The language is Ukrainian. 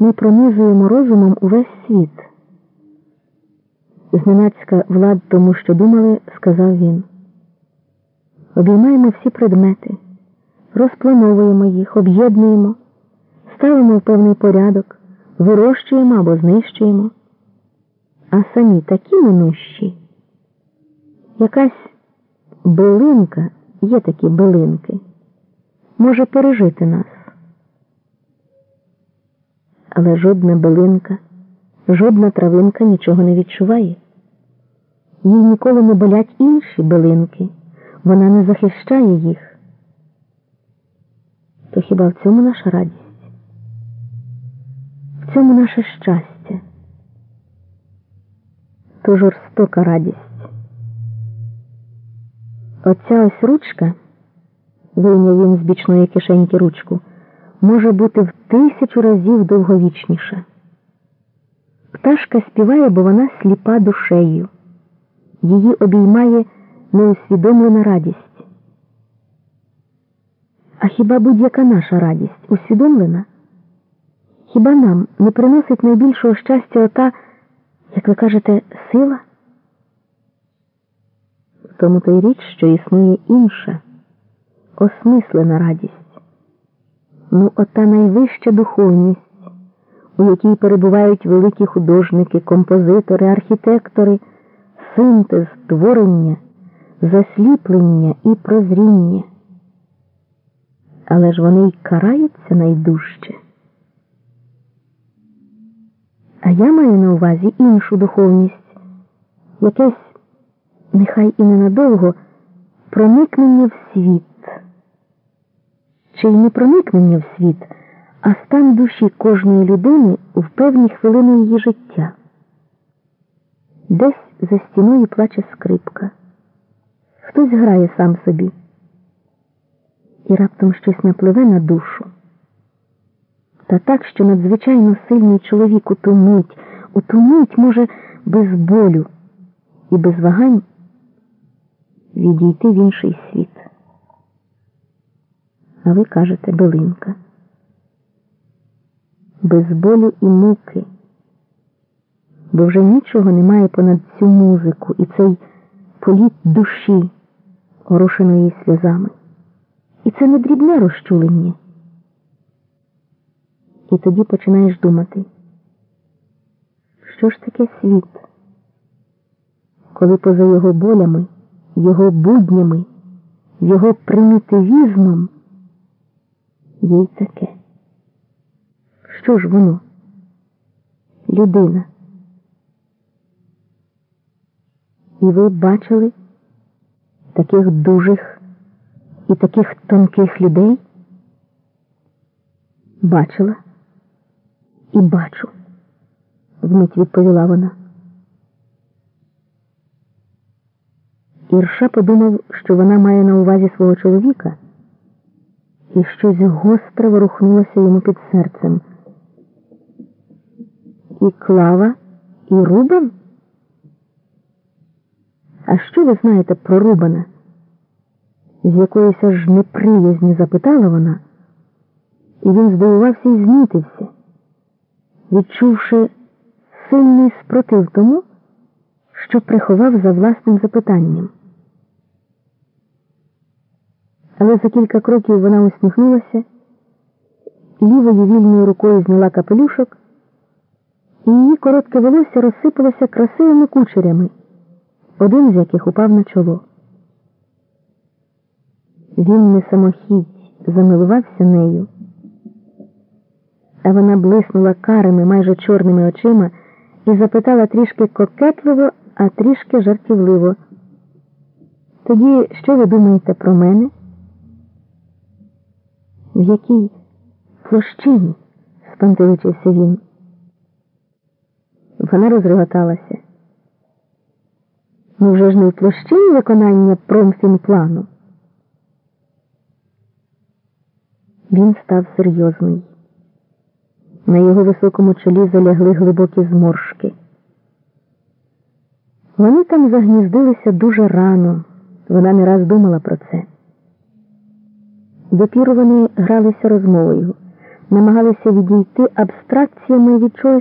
ми пронизуємо розумом увесь світ. Зненацька влад тому, що думали, сказав він. Обіймаємо всі предмети, розплановуємо їх, об'єднуємо, ставимо в певний порядок, вирощуємо або знищуємо. А самі такі минущі. Якась билинка, є такі билинки, може пережити нас. Але жодна билинка, жодна травинка нічого не відчуває. Їй ніколи не болять інші билинки, вона не захищає їх. То хіба в цьому наша радість? В цьому наше щастя? То жорстока радість. Оця ось ручка, вийняв він з бічної кишеньки ручку, може бути в тисячу разів довговічніша. Пташка співає, бо вона сліпа душею, її обіймає неусвідомлена радість. А хіба будь-яка наша радість усвідомлена? Хіба нам не приносить найбільшого щастя ота, як ви кажете, сила? В тому то й річ, що існує інша, осмислена радість. Ну, ота найвища духовність, у якій перебувають великі художники, композитори, архітектори, синтез, творення, засліплення і прозріння. Але ж вони й караються найдужче. А я маю на увазі іншу духовність, якесь, нехай і ненадовго, проникнення в світ. Чи й не проникнення в світ, а стан душі кожної людини в певні хвилини її життя. Десь за стіною плаче скрипка, хтось грає сам собі, і раптом щось напливе на душу. Та так, що надзвичайно сильний чоловік у ту мить, у ту мить може без болю і без вагань відійти в інший світ. А ви кажете билинка. Без болю і муки, бо вже нічого немає понад цю музику і цей політ душі, орошеної сльозами. І це не дрібне розчулення. І тоді починаєш думати, що ж таке світ, коли поза його болями, його буднями, його примітивізмом є й таке. Що ж воно? Людина. І ви бачили таких дужих і таких тонких людей? Бачила і бачу, вмить відповіла вона. Ірша подумав, що вона має на увазі свого чоловіка, і щось гостре ворухнулося йому під серцем. І клава, і Рубан? А що ви знаєте про Рубана? З якоїсь аж неприязні запитала вона, і він здивувався і змітився відчувши сильний спротив тому, що приховав за власним запитанням. Але за кілька кроків вона усміхнулася, лівою вільною рукою зняла капелюшок, і її коротке волосся розсипалося красивими кучерями, один з яких упав на чоло. Він не самохідь замилувався нею а вона блиснула карими, майже чорними очима і запитала трішки кокетливо, а трішки жартівливо. Тоді що ви думаєте про мене? В якій площині? спантеличився він. Вона розреготалася. Ну вже ж не в площині виконання промфінплану. Він став серйозний. На його високому чолі залягли глибокі зморшки. Вони там загніздилися дуже рано, вона не раз думала про це. Допіру вони гралися розмовою, намагалися відійти абстракціями від чогось